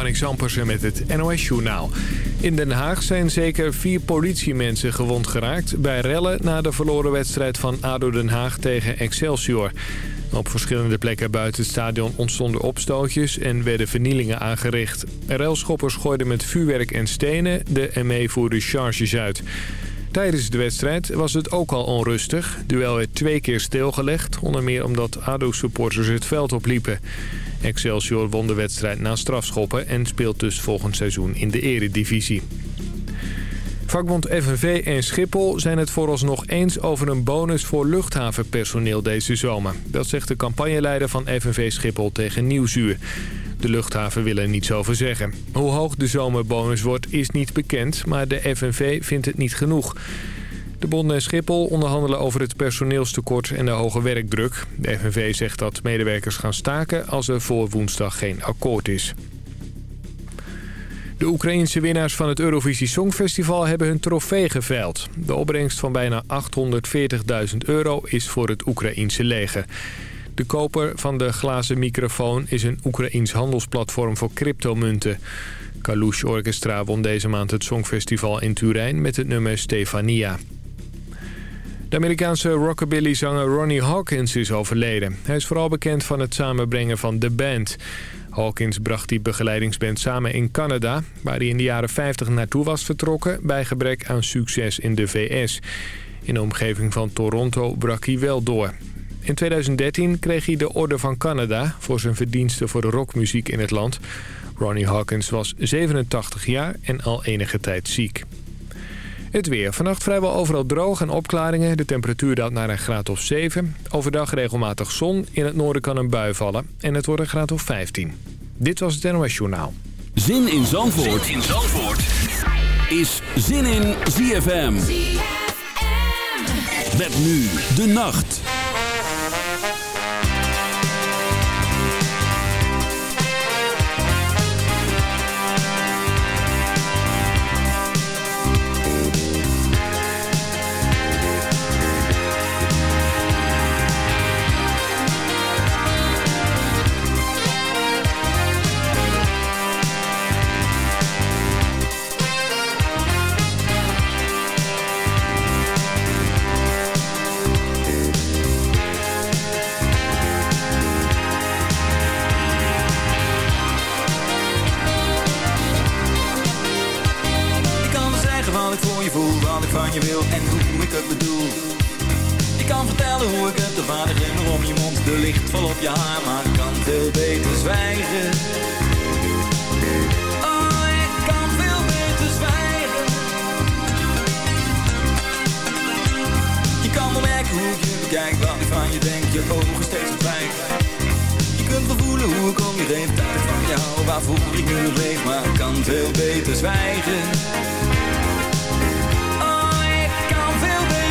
Marnix Ampersen met het NOS-journaal. In Den Haag zijn zeker vier politiemensen gewond geraakt... bij rellen na de verloren wedstrijd van ADO Den Haag tegen Excelsior. Op verschillende plekken buiten het stadion ontstonden opstootjes... en werden vernielingen aangericht. Relschoppers gooiden met vuurwerk en stenen. De ME voerde charges uit. Tijdens de wedstrijd was het ook al onrustig. Duel werd twee keer stilgelegd, onder meer omdat ADO-supporters het veld opliepen. Excelsior won de wedstrijd na strafschoppen en speelt dus volgend seizoen in de eredivisie. Vakbond FNV en Schiphol zijn het vooralsnog eens over een bonus voor luchthavenpersoneel deze zomer. Dat zegt de campagneleider van FNV Schiphol tegen Nieuwsuur. De luchthaven willen er niets over zeggen. Hoe hoog de zomerbonus wordt is niet bekend, maar de FNV vindt het niet genoeg. De bonden en Schiphol onderhandelen over het personeelstekort en de hoge werkdruk. De FNV zegt dat medewerkers gaan staken als er voor woensdag geen akkoord is. De Oekraïense winnaars van het Eurovisie Songfestival hebben hun trofee geveild. De opbrengst van bijna 840.000 euro is voor het Oekraïense leger. De koper van de glazen microfoon is een Oekraïns handelsplatform voor cryptomunten. Kalush Orchestra won deze maand het Songfestival in Turijn met het nummer Stefania. De Amerikaanse rockabilly-zanger Ronnie Hawkins is overleden. Hij is vooral bekend van het samenbrengen van The Band. Hawkins bracht die begeleidingsband samen in Canada... waar hij in de jaren 50 naartoe was vertrokken... bij gebrek aan succes in de VS. In de omgeving van Toronto brak hij wel door. In 2013 kreeg hij de Orde van Canada... voor zijn verdiensten voor de rockmuziek in het land. Ronnie Hawkins was 87 jaar en al enige tijd ziek. Het weer. Vannacht vrijwel overal droog en opklaringen. De temperatuur daalt naar een graad of 7. Overdag regelmatig zon. In het noorden kan een bui vallen. En het wordt een graad of 15. Dit was het NOS Journaal. Zin in Zandvoort, zin in Zandvoort. is Zin in ZFM. ZFM. Met nu de nacht. Wil en hoe ik het bedoel. Je kan vertellen hoe ik het, de vader om je mond De licht vol op je haar, maar ik kan veel beter zwijgen. Oh, ik kan veel beter zwijgen. Je kan wel merken hoe ik je bekijk Wat ik van je denk, je ogen steeds verdwijnen. Je kunt wel voelen hoe ik om je heen van jou, waarvoor ik nu leef Maar ik kan veel beter zwijgen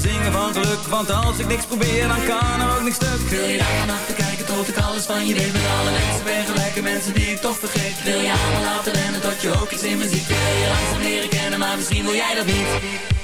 Zingen van geluk, want als ik niks probeer, dan kan ook niks stuk. Wil je daar vannacht te kijken tot ik alles van je weet? Met alle mensen ben gelijke mensen die ik toch vergeet. Wil je allemaal laten rennen tot je ook iets in me ziet Wil je langzaam leren kennen, maar misschien wil jij dat niet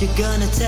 you're gonna tell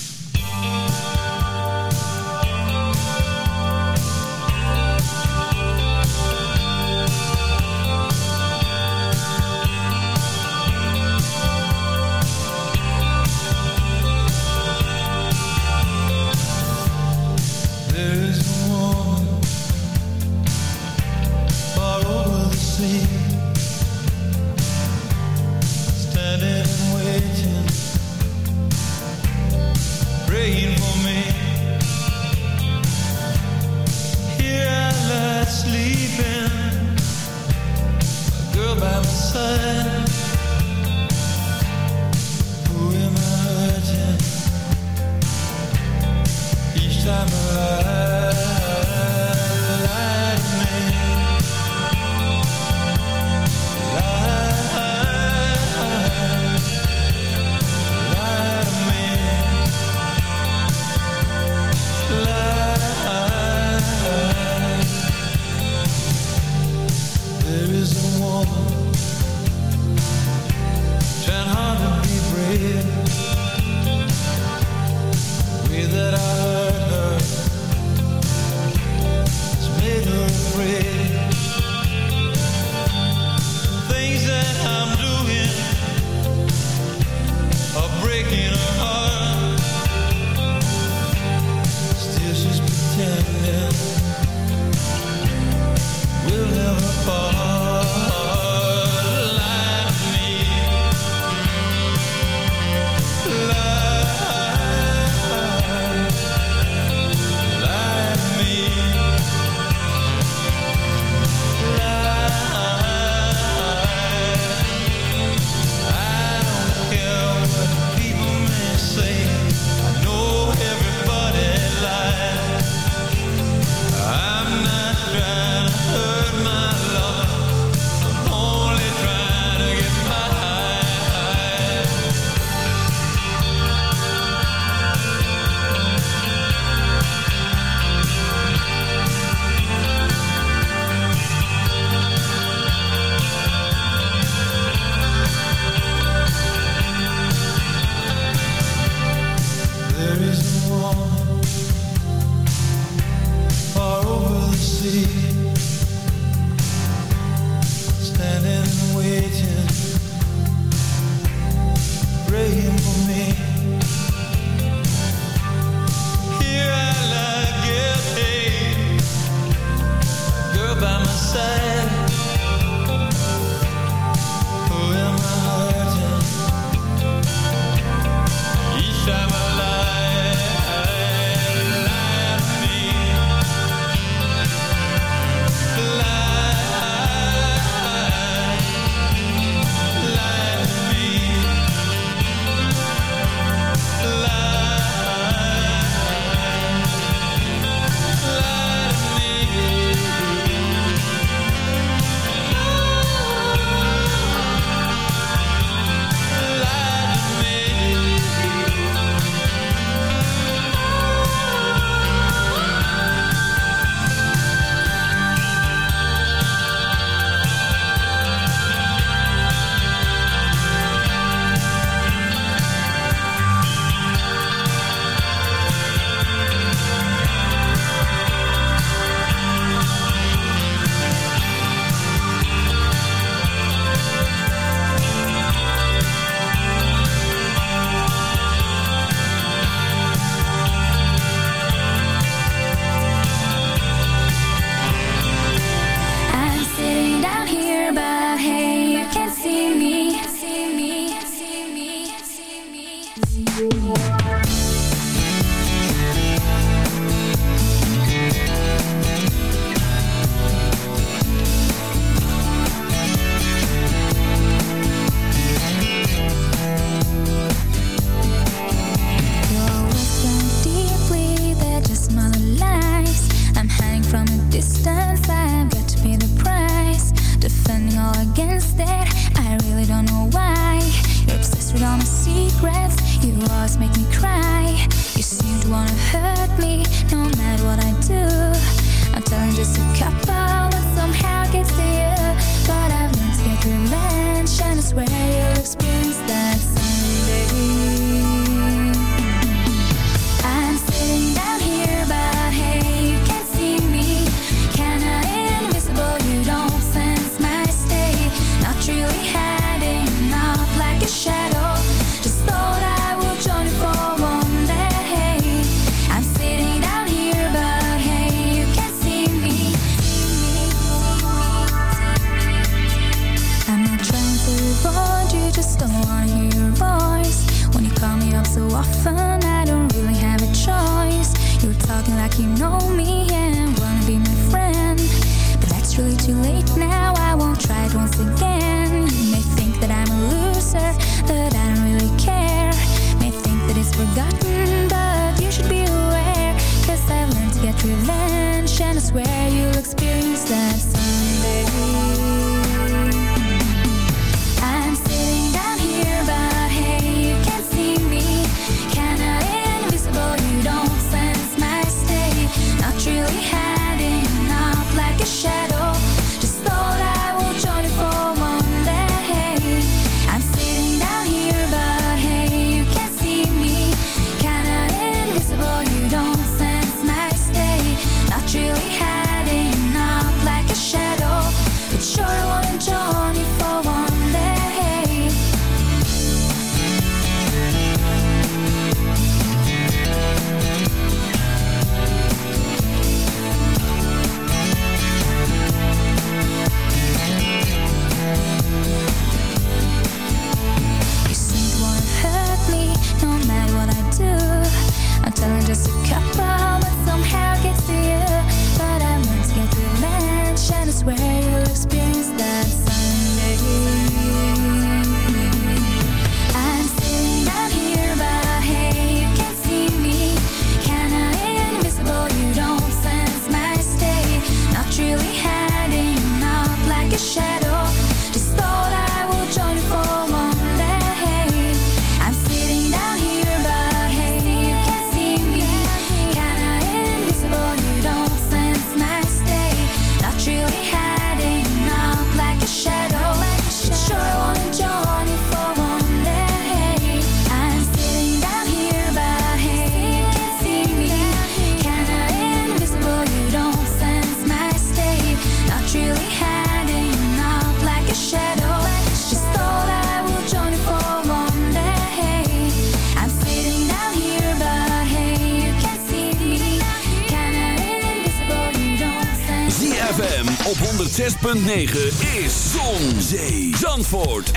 Zandvoort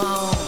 Oh,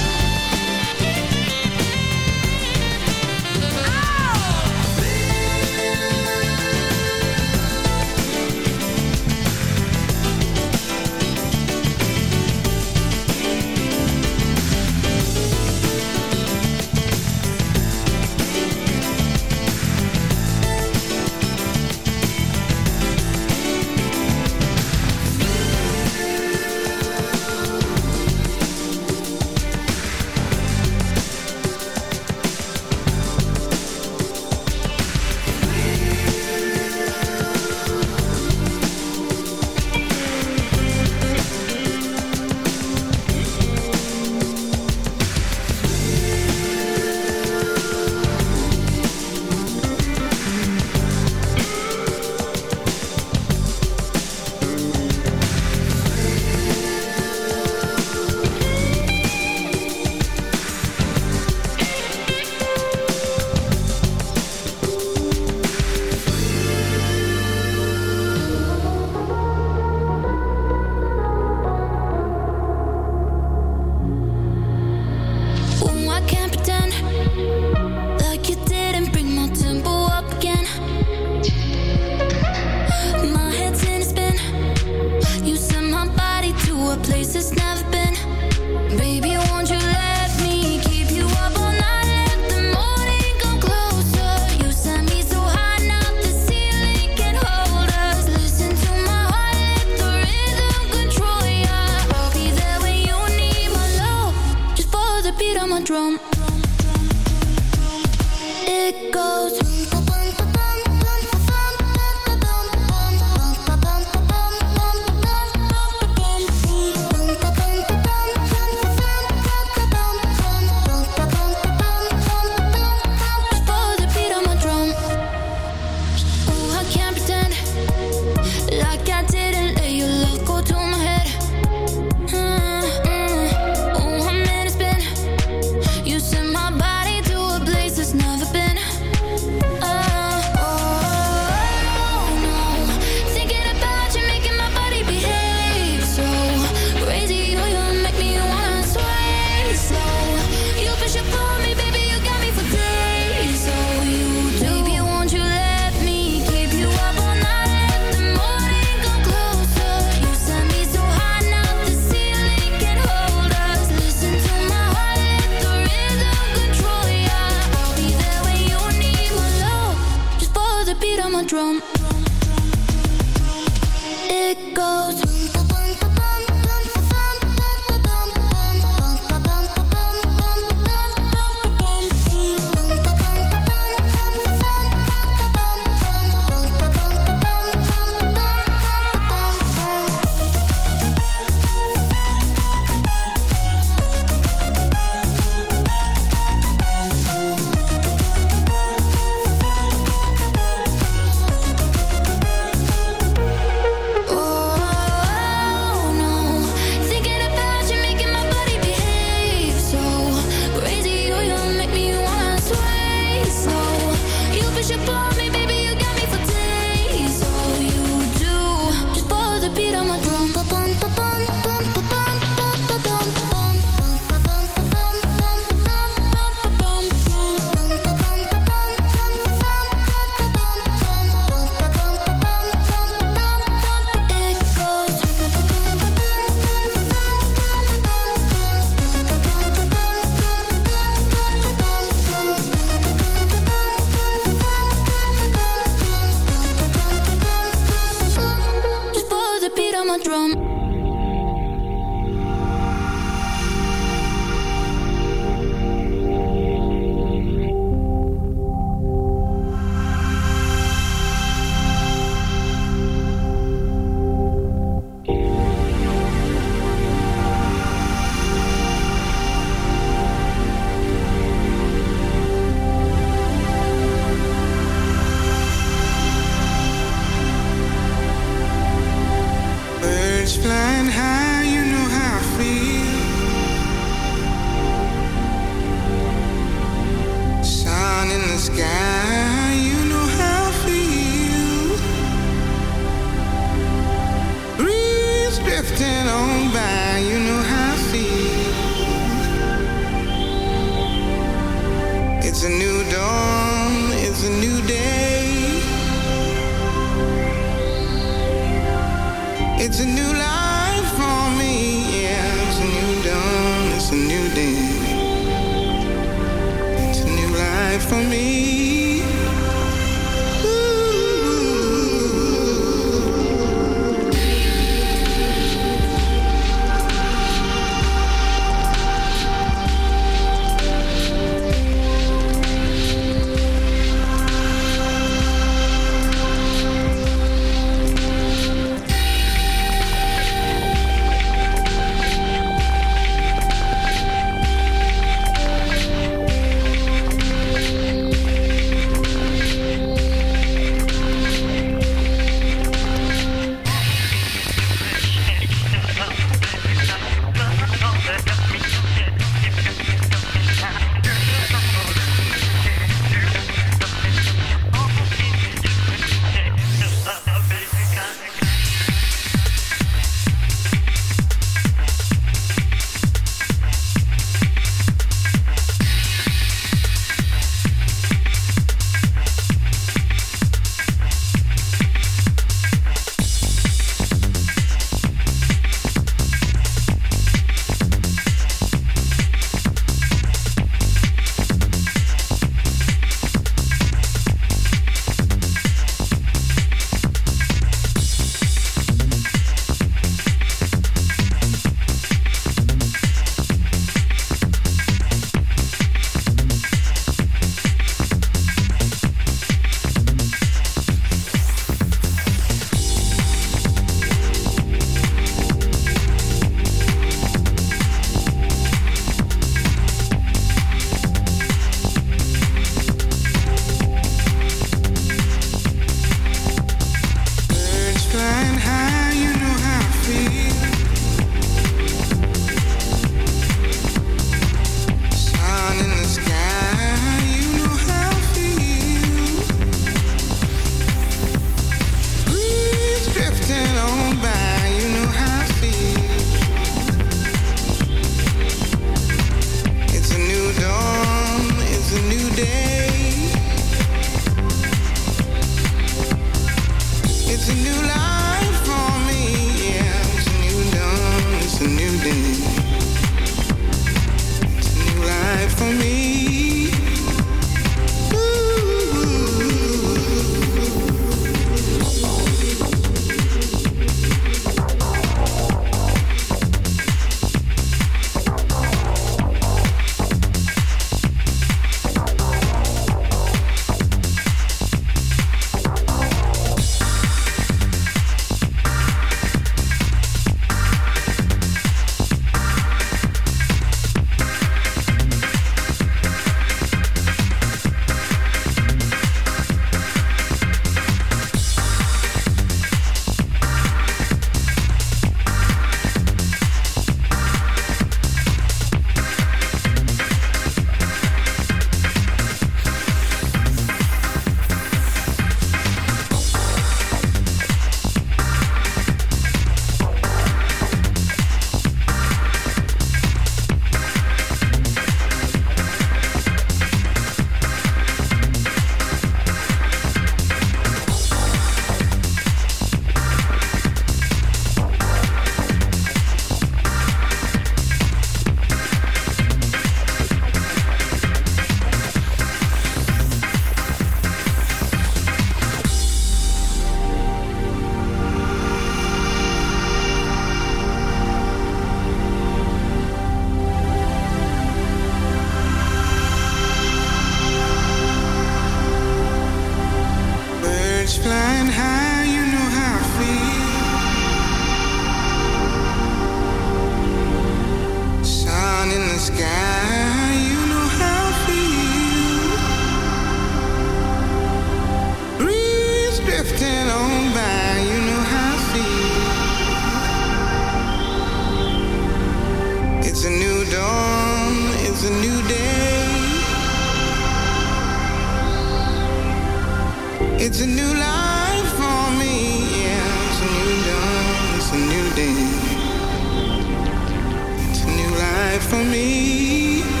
for me.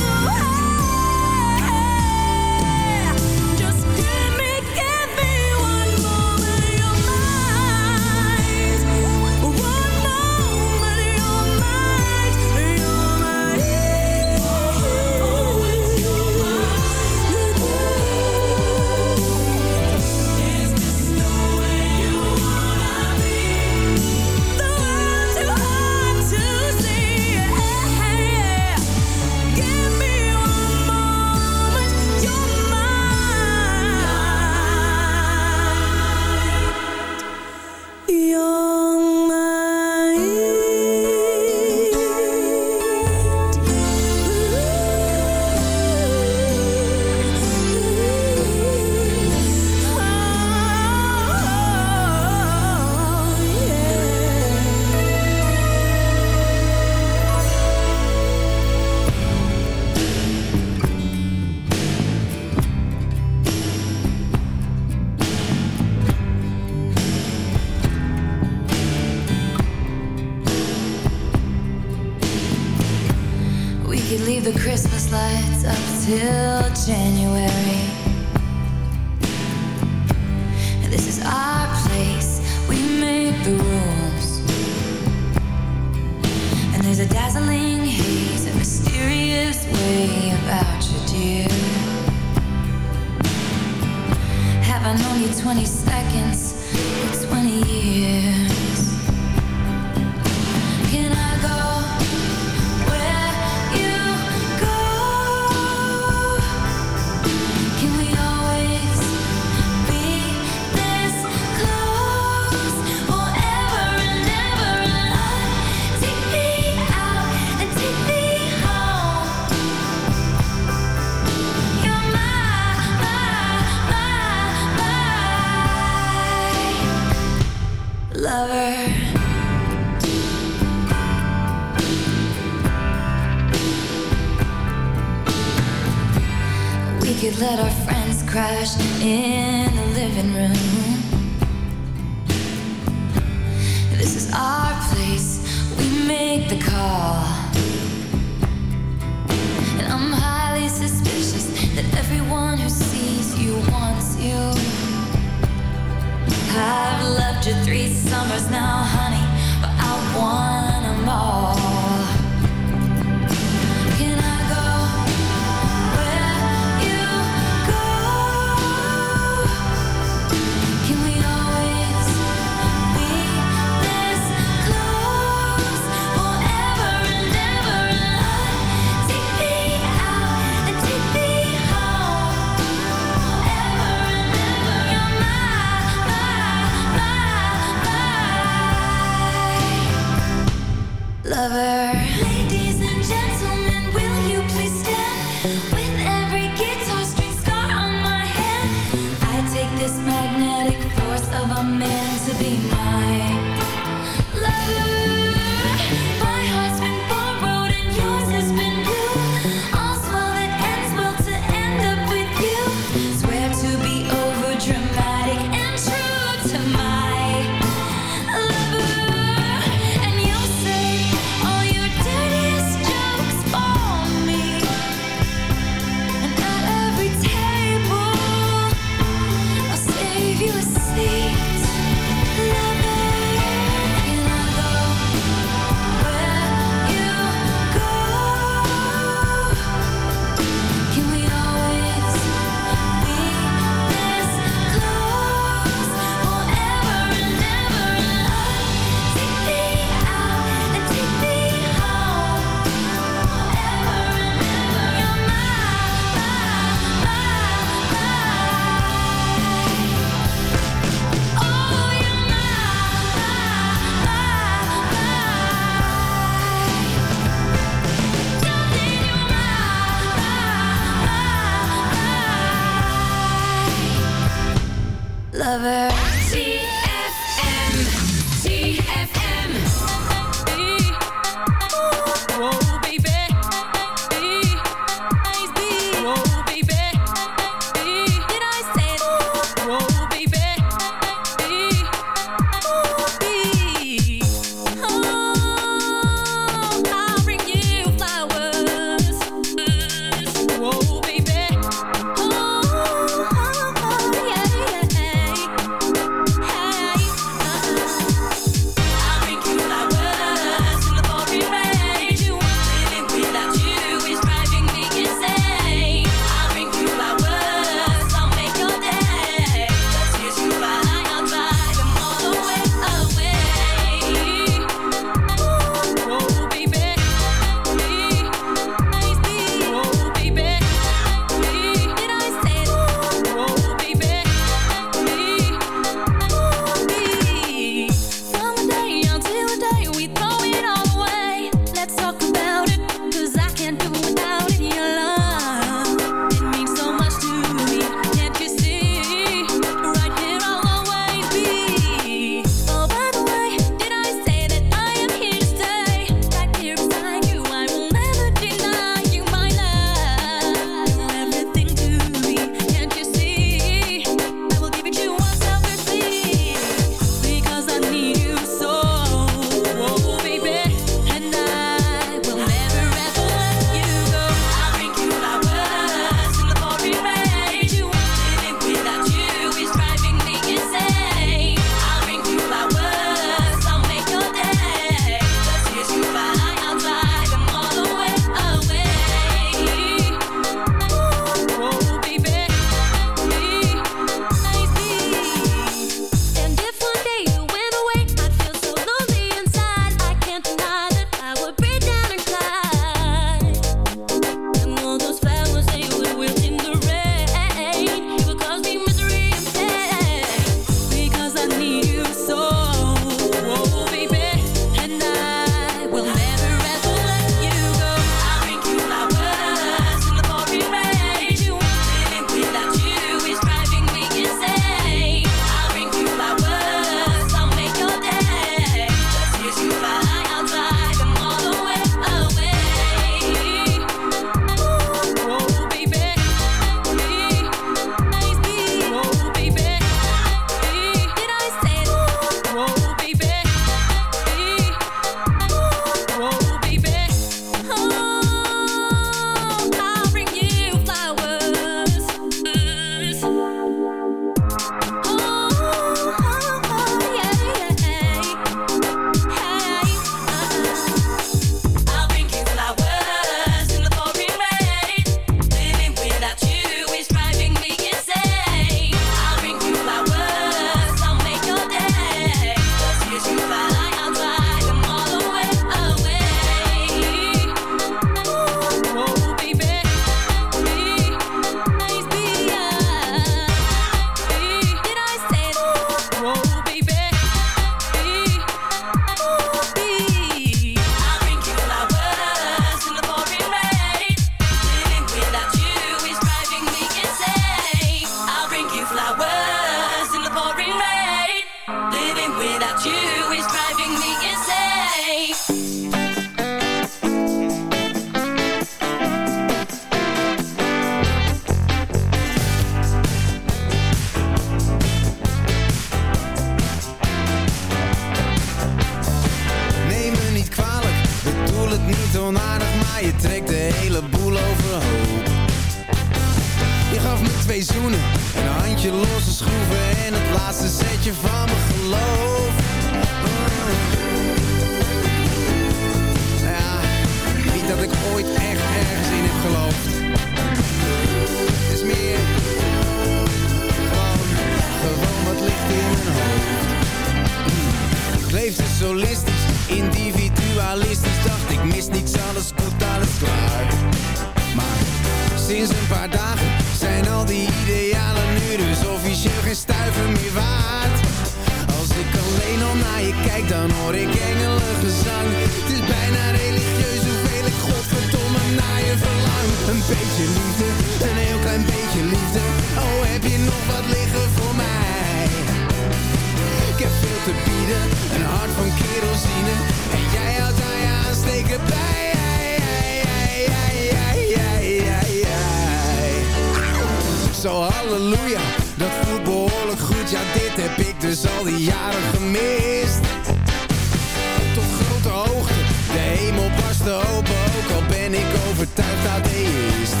Overtuigd atheïst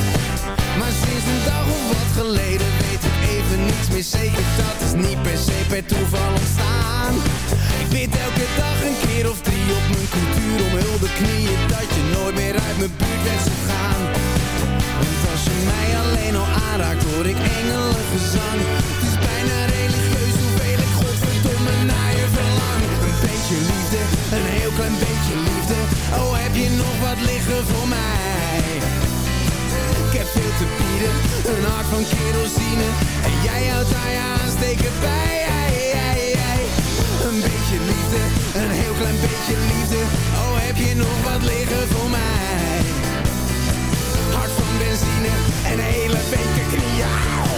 Maar sinds een dag of wat geleden weet ik even niets meer zeker. Dat is niet per se per toeval ontstaan. Ik bid elke dag een keer of drie op mijn cultuur om hulde knieën. Dat je nooit meer uit mijn buurt bent zou gaan. Want als je mij alleen al aanraakt hoor ik engelengezang een hart van kerosine. En jij houdt je aansteken bij Een beetje liefde, een heel klein beetje liefde. Oh heb je nog wat liggen voor mij? Hart van benzine en hele beker knieën